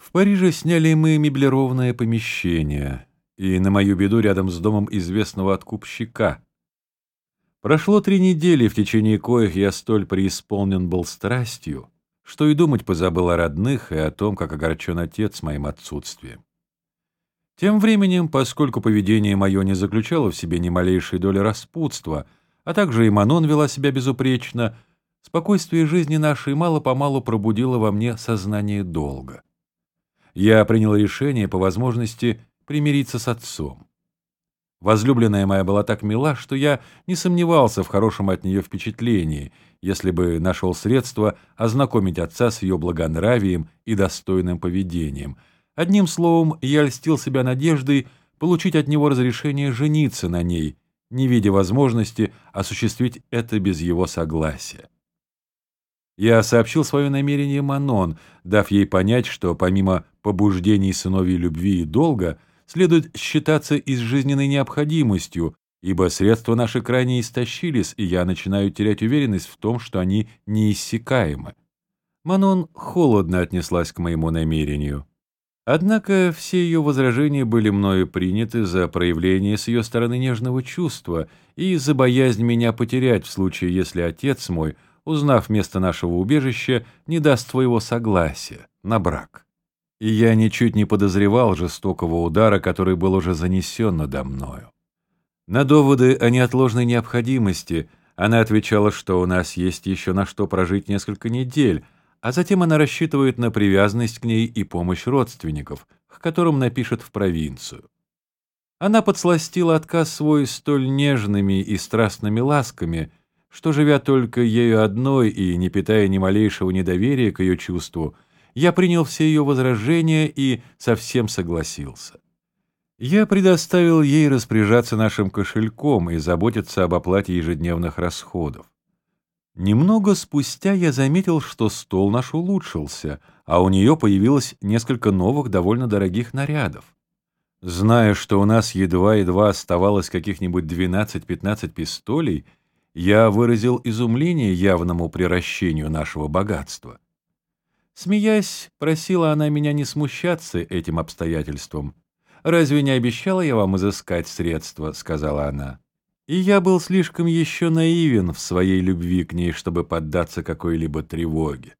В Париже сняли мы меблированное помещение, и на мою беду рядом с домом известного откупщика. Прошло три недели, в течение коих я столь преисполнен был страстью, что и думать позабыл о родных и о том, как огорчен отец моим отсутствием. Тем временем, поскольку поведение мое не заключало в себе ни малейшей доли распутства, а также и Манон вела себя безупречно, спокойствие жизни нашей мало-помалу пробудило во мне сознание долга я принял решение по возможности примириться с отцом. Возлюбленная моя была так мила, что я не сомневался в хорошем от нее впечатлении, если бы нашел средства ознакомить отца с ее благонравием и достойным поведением. Одним словом, я льстил себя надеждой получить от него разрешение жениться на ней, не видя возможности осуществить это без его согласия. Я сообщил свое намерение Манон, дав ей понять, что помимо побуждений сыновей любви и долга, следует считаться и с жизненной необходимостью, ибо средства наши крайне истощились, и я начинаю терять уверенность в том, что они неиссякаемы. Манон холодно отнеслась к моему намерению. Однако все ее возражения были мною приняты за проявление с ее стороны нежного чувства и за боязнь меня потерять в случае, если отец мой — узнав место нашего убежища, не даст своего согласия на брак. И я ничуть не подозревал жестокого удара, который был уже занесен надо мною. На доводы о неотложной необходимости она отвечала, что у нас есть еще на что прожить несколько недель, а затем она рассчитывает на привязанность к ней и помощь родственников, к которым напишет в провинцию. Она подсластила отказ свой столь нежными и страстными ласками, что, живя только ею одной и не питая ни малейшего недоверия к ее чувству, я принял все ее возражения и совсем согласился. Я предоставил ей распоряжаться нашим кошельком и заботиться об оплате ежедневных расходов. Немного спустя я заметил, что стол наш улучшился, а у нее появилось несколько новых довольно дорогих нарядов. Зная, что у нас едва-едва оставалось каких-нибудь 12-15 пистолей, я выразил изумление явному приращению нашего богатства. Смеясь, просила она меня не смущаться этим обстоятельством. «Разве не обещала я вам изыскать средства?» — сказала она. И я был слишком еще наивен в своей любви к ней, чтобы поддаться какой-либо тревоге.